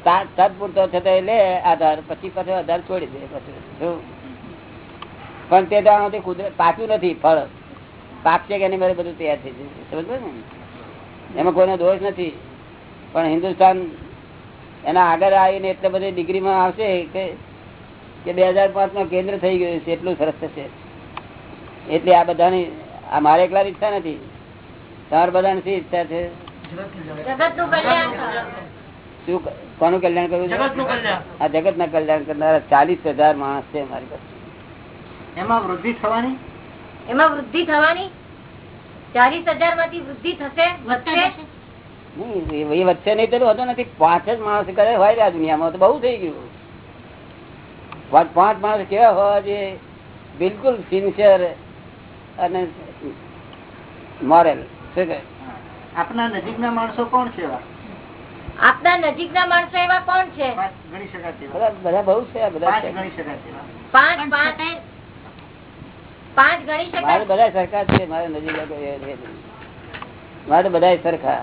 તા- તદ પૂરતો થતો લે આધાર પછી પછી આધાર છોડી દે પછી. પણ તે તો આમાંથી કુદરત પાક્યું નથી ફળ. પાકશે કે એની મારે બધું તૈયાર થઈ જશે સમજ ને એમાં કોઈનો દોષ નથી. પણ હિન્દુસ્તાન એના આગળ આવીને એટલે બધી ડિગ્રીમાં આવશે કે કે બે હજાર પાંચમાં કેન્દ્ર થઈ ગયું છે એટલું સરસ થશે. એટલે આ બધાની આ મારે એકલા ઈચ્છા નથી. તમારે બધાની શી ઈચ્છા છે? જગતનું કલ્યાણ કરો. શું કોનું કલ્યાણ કરવું છે? આ જગત ના કલ્યાણ કરનારા ચાલીસ હજાર માણસ છે મારી પાસે. એમાં વૃદ્ધિ થવાની? એમાં વૃદ્ધિ થવાની? ચાલીસ હજારમાંથી વૃદ્ધિ થશે? વધશે? એ એ વચ્ચે નહીં પેલું હોતું નથી. પાંચ જ માણસ કરે હોય રહ્યા દુનિયામાં. તો બહુ થઈ ગયું. પાંચ માણસ કેવા હોવા જોઈએ? બિલકુલ સિન્સિયર અને મોરેલ શું કહે? આપના નજીકના માણસો કોણ છે આપના નજીકના માણસો એવા કોણ છે? પાંચ ગણી શકાય બધા બહુ છે બધા ગણી શકાય પાંચ પાંચ. પાંચ ગણી મારે બધા સરખા છે મારે નજીક. મારે બધા સરખા.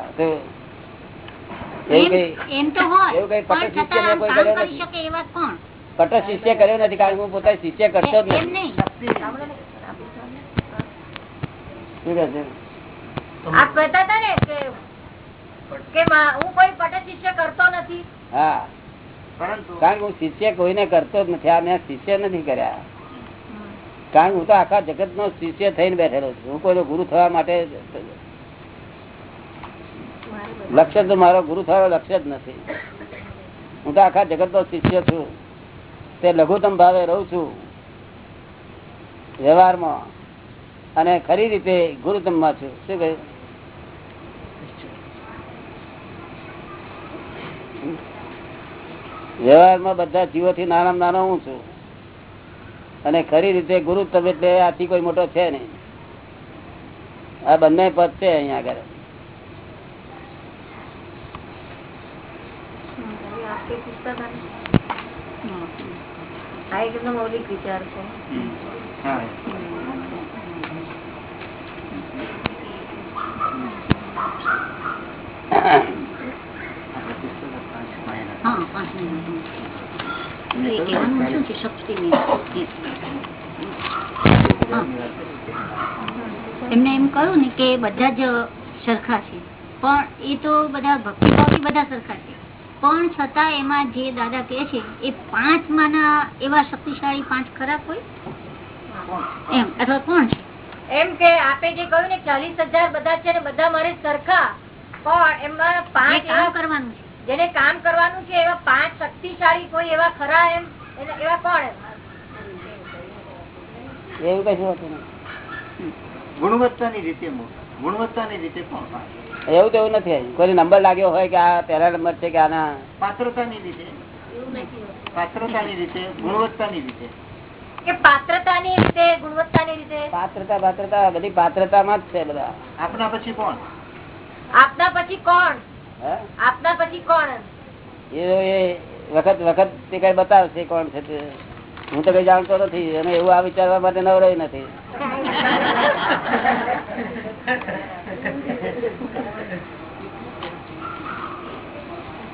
શિષ્ય કર્યો નથી. કારણ કે હું પોતા શિષ્ય કરતો જ નથી. આપ કહેતા હતા ને કે કે હું કોઈ શિષ્ય કરતો નથી. હા. કારણ કે હું શિષ્ય કોઈને કરતો જ નથી. આ મેં શિષ્ય નથી કર્યા. કારણ હું તો આખા જગત નો શિષ્ય થઈને બેઠેલો છું. હું કોઈનો ગુરુ થવા માટે લક્ષ્ય તો મારો ગુરુ થવાનો લક્ષ્ય જ નથી. હું તો આખા જગત નો શિષ્ય છું. તે લઘુત્તમ ભાવે રહું છું વ્યવહારમાં. અને ખરી રીતે ગુરુત્તમમાં છું. શું કહ્યું? વ્યવહારમાં બધા જીવોથી નાના નાનો હું છું. અને ખરી રીતે ગુરુત્તમ એટલે આથી કોઈ મોટો છે નહીં. આ બંને પદ છે અહીંયા આગળ. હા પાંચ મિનિટ. એ શું છે શક્તિની એમને એમ કહ્યું ને કે બધા જ સરખા છે પણ એ તો બધા ભક્તિભાવથી બધા સરખા છે પણ છતાં એમાં જે દાદા કહે છે એ પાંચ માના એવા શક્તિશાળી પાંચ ખરાબ હોય? એમ અથવા કોણ છે? એમ કે આપે જે કહ્યું ને ચાલીસ હજાર બધા છે ને બધા મારે સરખા. પણ એમાં પાંચ કામ કરવાનું છે. જેને કામ કરવાનું છે એવા પાંચ શક્તિશાળી કોઈ એવા ખરા એમ? એવા કોણ એમ? એવું કશું હોતું ગુણવત્તાની રીતે ગુણવત્તાની રીતે કોણ એવું તો એવું નથી કોઈ નંબર લાગ્યો હોય કે આ પહેલા નંબર છે કે આના? પાત્રતાની રીતે. પાત્રતાની રીતે ગુણવત્તાની રીતે. પાત્રતાની રીતે ગુણવત્તાની રીતે? પાત્રતા પાત્રતા બધી પાત્રતામાં જ છે બધા. આપના પછી કોણ? આપના પછી કોણ? આપના પછી કોણ એ વખત વખત તે કઈ બતાવશે કોણ છે તે. હું તો કઈ જાણતો નથી અને એવું આ વિચારવા માટે નવરો નથી.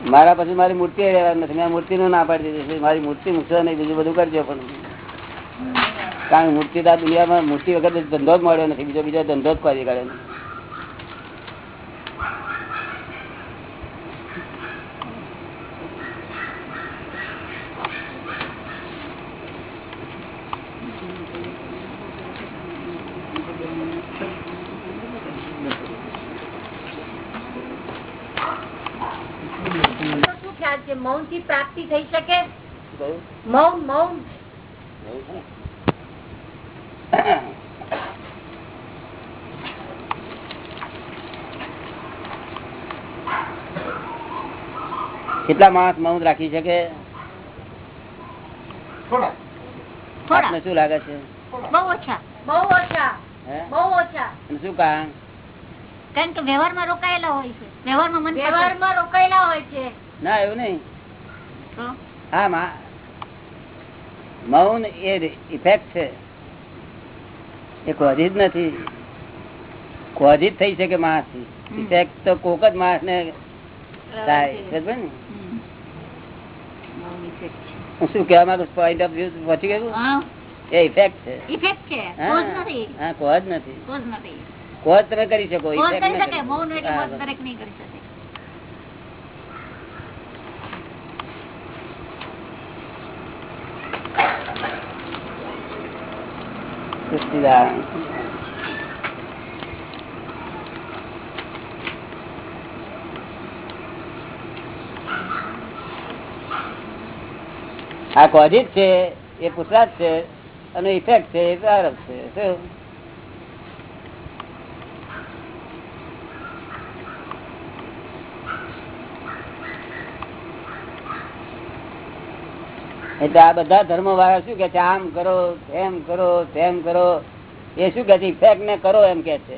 મારા પછી મારી મૂર્તિ રહેવા નથી મેં મૂર્તિ નું ના પાડી દીધું મારી મૂર્તિ મૂકશો નહીં બીજું બધું કરજો પણ. કારણ મૂર્તિ તો દુનિયામાં મૂર્તિ વગર ધંધો જ મળ્યો નથી બીજો બીજો ધંધો જ કરી કાઢ્યો મૌનથી પ્રાપ્તિ થઈ શકે? મૌન મૌન. કેટલા માણસ મૌન રાખી શકે? થોડા. થોડા. આપને શું લાગે છે? બહુ ઓછા. બહુ ઓછા. બહુ ઓછા. શું કારણ? કારણ કે વ્યવહારમાં રોકાયેલા હોય છે. વ્યવહારમાં વ્યવહારમાં રોકાયેલા હોય છે. ના એવું નહીં. હા. મૌન એ ઇફેક્ટ છે. એ જ નથી. કોઝી થઈ શકે માણસથી ઇફેક્ટ તો કોક જ માણસ ને થાય ને? હું શું કેવા માંગુ પોઈન્ટ ઓફ વ્યૂ પહોંચી ગયું? એ ઇફેક્ટ છે. છે. હા. નથી. હા કોઝ નથી. કોઝ તમે કરી શકો ઇફેક્ટ નહીં કરી શકે. સચ્ચિદાનંદ. આ કોઝિટ છે, એ પુરુષાર્થ છે, અને ઇફેક્ટ છે, એ પ્રારંભ છે? એટલે આ બધા ધર્મ વાળા શું કે આમ કરો, તેમ કરો તેમ કરો એ શું કે છે? ઇફેક્ટ ને કરો એમ કે છે?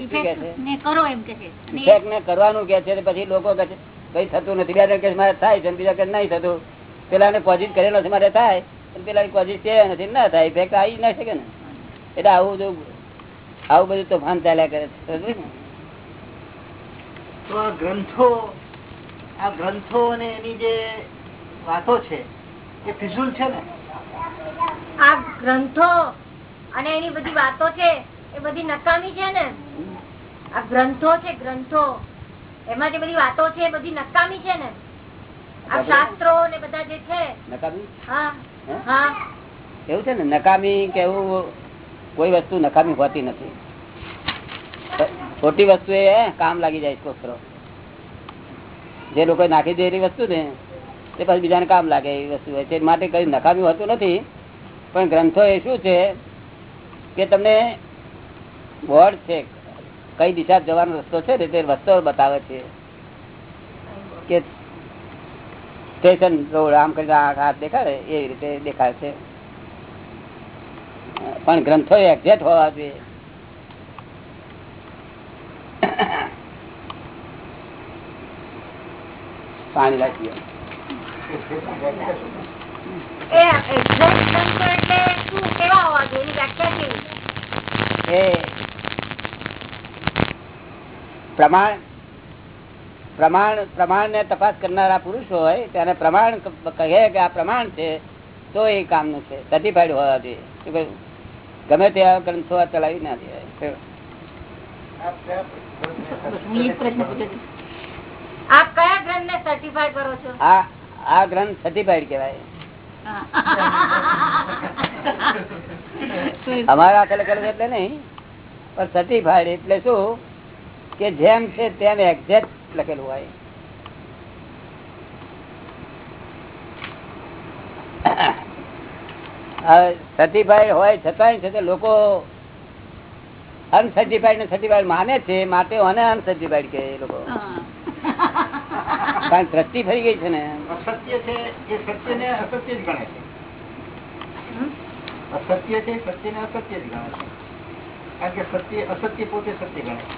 ઇફેક્ટ ને કરવાનું કે છે પછી લોકો કે છે કઈ થતું નથી. બે કે મારે થાય છે. બીજા કે નહીં થતું. પેલા ને પોઝિટ કરેલો છે મારે થાય. અને પેલા પોઝિટ છે નથી ના થાય. ઇફેક્ટ આવી જ ના શકે ને. એટલે આવું જો આવું બધું તોફાન ચાલ્યા કરે છે. તો આ ગ્રંથો આ ગ્રંથો અને એની જે વાતો છે એ ફિઝુલ છે ને? આ ગ્રંથો અને એની બધી વાતો છે એ બધી નકામી છે ને આ ગ્રંથો છે ગ્રંથો. એમાં જે બધી વાતો છે એ બધી નકામી છે ને. આ શાસ્ત્રો ને બધા જે છે. નકામી? હા હા? એવું છે ને નકામી કે એવું કોઈ વસ્તુ નકામી હોતી નથી. ખોટી વસ્તુ એ કામ લાગી જાય છોકરો જે લોકો નાખી દે એવી વસ્તુ ને તે પછી બીજાને કામ લાગે એવી વસ્તુ હોય છે. માટે કઈ નકામી હોતું નથી. પણ ગ્રંથો એ શું છે કે તમને બોર્ડ છે, કઈ દિશા જવાનો રસ્તો છે તે રસ્તો બતાવે છે. કે સ્ટેશન રોડ આમ કરીને આ હાથ દેખાડે, એવી રીતે દેખાય છે. પણ ગ્રંથો એક્ઝેક્ટ હોવા જોઈએ. પાણી રાખીએ એ exact ગ્રંથો એટલે શું કેવા હોવા જોઈએ એની વ્યાખ્યા કેવી એ પ્રમાણ પ્રમાણ પ્રમાણ ને તપાસ કરનારા પુરુષ હોય તેને પ્રમાણ કહે કે આ પ્રમાણ છે તો એ કામનું છે. સર્ટિફાઈડ હોવા જોઈએ. ગમે તે ગ્રંથો ચલાવી ના છું. આપ કયા ગ્રંથ ને સર્ટિફાઈડ કરો છો? આ આ ગ્રંથ સર્ટિફાઈડ કહેવાય. અમારા હાથે લખેલું એટલે નહીં પણ સર્ટિફાઈડ એટલે શું કે જેમ છે તેમ એક્ઝેક્ટ લખેલું હોય. સર્ટિફાઈડ હોય છતાંય છે તે લોકો અનસર્ટિફાઈડ ને સર્ટિફાઈડ માને છે માટે અને અનસર્ટિફાઈડ કે એ લોકો. હા. કારણ દ્રષ્ટિ ફરી ગઈ છે ને. અસત્ય છે એ સત્યને અસત્ય જ ગણે છે. અસત્ય છે સત્યને અસત્ય જ ગણે છે. કારણ કે સત્ય અસત્ય પોતે સત્ય ગણે છે.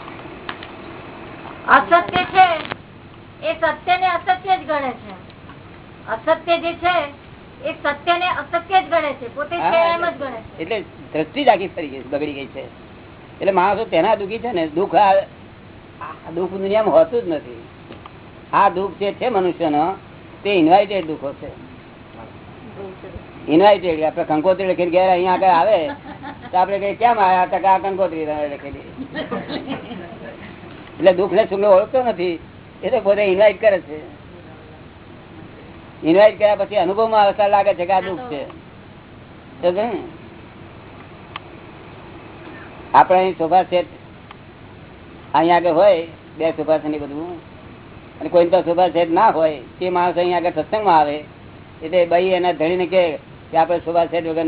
અસત્ય છે એ સત્ય ને અસત્ય જ ગણે છે. અસત્ય જે છે એ સત્ય ને અસત્ય જ ગણે છે. પોતે એમ જ ગણે છે. એટલે દ્રષ્ટિ જ આખી ફરી ગઈ બગડી ગઈ છે. એટલે માણસો તેના દુઃખી છે ને દુઃખ આ દુઃખ દુનિયામાં હોતું જ નથી. આ દુઃખ જે છે મનુષ્યનો, તે ઇન્વાઇટેડ દુઃખો છે. ઇન્વાઇટેડ આપડે કંકોત્રી લખીને ઘેર અહીંયા આગળ આવે, તો આપડે કેમ આવ્યા આ કંકોત્રી લખેલી એટલે દુઃખ ને સુખ ઓળખતો નથી. એ તો પોતે ઇન્વાઇટ કરે છે. ઇન્વાઇટ કર્યા પછી અનુભવમાં અવસર લાગે છે કે આ દુઃખ છે? આપણે અહીં શોભા સેટ અહીંયા આગળ હોય, બે સોફા ને બધું. અને કોઈ તો સોફા સેટ ના હોય, તે માણસ અહીંયા આગળ સત્સંગમાં આવે. એટલે ભાઈ એના ધણીને કે કે આપણે સોફા સેટ વગર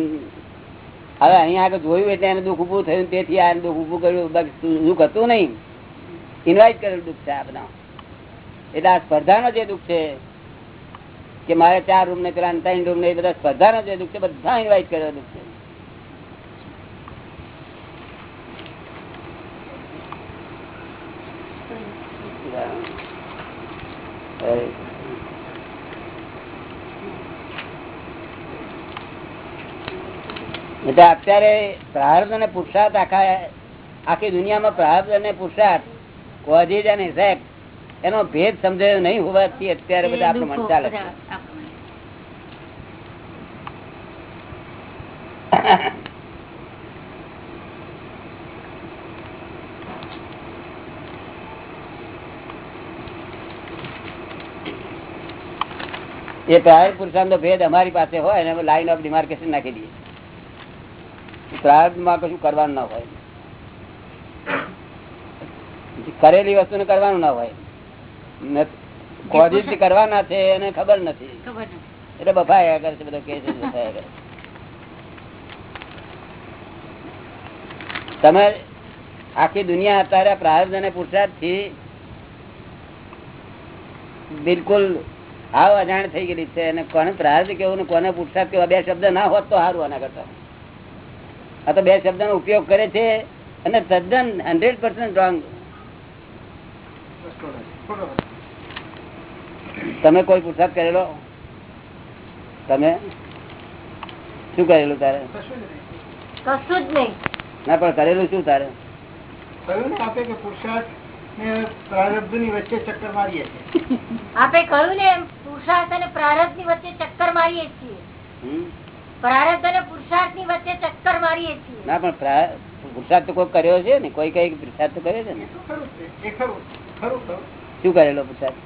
હવે અહીંયા આગળ જોયું એટલે એને દુઃખ ઉભું થયું તેથી આ દુઃખ ઉભું કર્યું. દુઃખ હતું નહીં. ઇન્વાઇટ કરેલું દુઃખ છે આ એટલે આ સ્પર્ધાનો જે દુઃખ છે, કે મારે ચાર રૂમ ને પેલા ત્રણ રૂમ ને એ બધા સ્પર્ધાનો જે દુઃખ છે, બધા ઇન્વાઇટ કરેલો દુઃખ છે. એટલે અત્યારે પ્રાર્થ અને પુરુષાર્થ આખા આખી દુનિયામાં પ્રાર્થ અને પુરુષાર્થ કોઝિજ અને ઇફેક્ટ એનો ભેદ સમજાયો નહીં હોવાથી અત્યારે બધા આપણું મન ચાલે છે. એ પ્રાર્થ પુરુષાર્થ ભેદ અમારી પાસે હોય અને લાઈન ઓફ ડિમાર્કેશન નાખી દઈએ. પ્રાર્થ કશું કરવાનું ના હોય. કરેલી વસ્તુ કરવાનું ના હોય. કોઝિસ કરવાના છે એને ખબર નથી. એટલે બફાયા કરે છે બધો કે છે બફાયા કરે તમે આખી દુનિયા અત્યારે પ્રાર્થ અને પુરુષાર્થથી બિલકુલ હાવ અજાણ થઈ ગયેલી છે અને કોને પ્રાર્થ કેવું ને કોને પુરુષાર્થ કેવા બે શબ્દ ના હોત તો સારું આના કરતા. આ તો બે શબ્દ ઉપયોગ કરે છે અને તદ્દન હંડ્રેડ પર્સન્ટ રોંગ તમે કોઈ પુરસાદ કરેલો? તમે? શું કરેલું તારે? કશું જ નહીં. ના પણ કરેલું શું તારે? કહ્યું ને આપે કે પુરુષાર્થ ને પ્રારબ્ધની વચ્ચે ચક્કર મારીએ છીએ. આપે કહ્યું ને પુરુષાર્થ અને પ્રારબ્ધની વચ્ચે ચક્કર મારીએ છીએ. પ્રારબ્ધ અને પુરુષાર્થની વચ્ચે ચક્કર મારીએ છીએ. ના પણ પુરુષાર્થ તો કોઈ કર્યો છે ને? કોઈ કઈ પુરુષાર્થ તો કર્યો છે ને? ખરું ખરું ખરું ખરું શું કરેલો પુરુષાર્થ?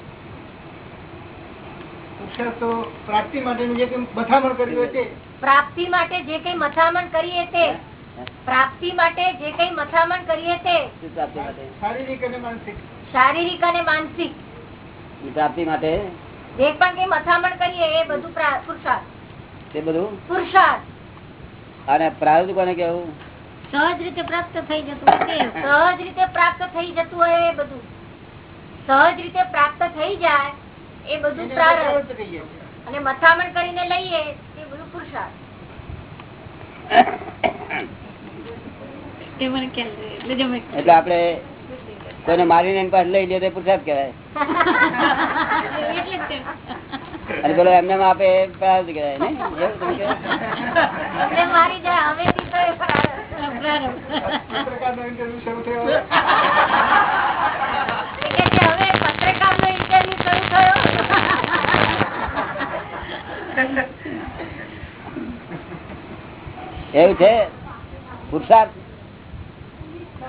પુરુષાર્થ તો પ્રાપ્તિ માટે જે કંઈ મથામણ કર્યું છે પ્રાપ્તિ માટે જે કઈ મથામણ કરીએ તે પ્રાપ્તિ માટે જે કઈ મથામણ કરીએ તે? શારીરિક અને માનસિક. શારીરિક અને માનસિક. પ્રાપ્તિ માટે? જે પણ કઈ મથામણ કરીએ એ બધું પુરુષાર્થ. તે બધું? પુરુષાર્થ. અને પ્રારબ્ધ કોને કેવું સહજ રીતે પ્રાપ્ત થઈ જતું હોય સહજ રીતે પ્રાપ્ત થઈ જતું હોય એ બધું. સહજ રીતે પ્રાપ્ત થઈ જાય એ બધું. અને મથામણ કરીને લઈએ એ બધું પુરુષાર્થ. એટલે આપડે કોઈને મારીને એની પાસે લઈ લે પુરુષાર્થ કહેવાય. એટલે જ તે. અને પેલો એમને આપે પ્રાર્થ કહેવાય ને એવું છે, હવે પત્રકારનો ઇન્ટરવ્યુ શરૂ થયો એવું છે પુરુષાર્થ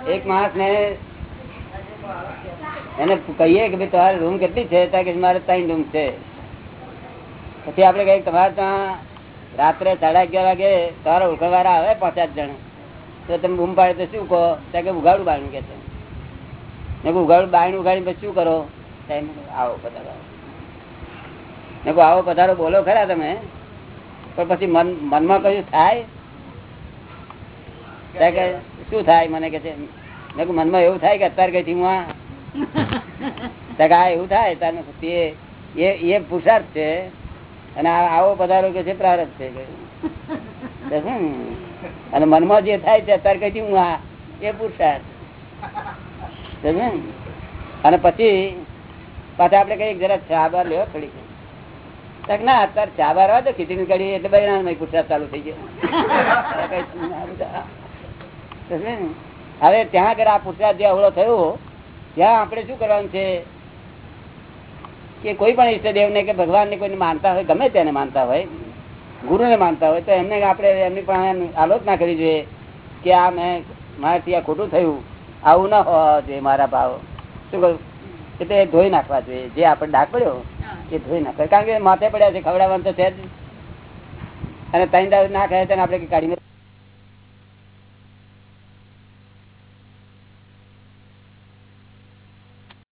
એક માણસ ને એને કહીએ કે ભાઈ, તમારી રૂમ કેટલી છે? મારે ત્રણ રૂમ છે. પછી આપડે કહીએ તમારે ત્યાં રાત્રે સાડા અગિયાર વાગે તમારા ઓળખવાળા આવે પાંચ જણ. તો તમે બૂમ પાડે તો શું કહો? ત્યાં કે ઉઘાડું બાયણું કે છે. મેં ઉગાડું બાયણું ઉગાડીને પછી શું કરો? ત્યાં આવો પધારો. મેં આવો પધારો બોલો ખરા તમે. પણ પછી મન, મનમાં કયું થાય શું થાય? મને કે છે મનમાં એવું થાય કે અત્યારે કઈ હું આ? એવું થાય તારે તે. એ પુરુષાર્થ છે. અને આવો પધારો કે છે પ્રારંભ છે. અને મનમાં જે થાય છે અત્યારે કઈ હું આ? એ પુરુષાર્થ. અને પછી પાછા આપડે કઈ જરા ચા બાર લેવા થોડીક તો ના અત્યારે ચા બાર આવે તો ખીચડી કરી એટલે ભાઈ પુરુષાર્થ ચાલુ થઈ ગયો કઈ આ બધા સમજે ને? હવે ત્યાં આગળ આ જે અવળો થયો, ત્યાં આપણે શું કરવાનું છે? કે કોઈ પણ ઈષ્ટદેવ ને કે ભગવાન ને કોઈને માનતા હોય, ગમે તેને માનતા હોય ગુરુ ને માનતા હોય, તો એમને આપણે એમની પણ આલોચના કરવી જોઈએ કે આ મેં મારાથી આ ખોટું થયું, આવું ના હોવા જોઈએ મારા ભાવ. શું કહ્યું તે ધોઈ નાખવા જોઈએ. જે આપણે ડાક પડ્યો, એ ધોઈ નાખવા કારણ કે માથે પડ્યા છે, ખવડાવવાનું તો છે જ. અને ત્રણ દાવ તેને આપણે કાઢીને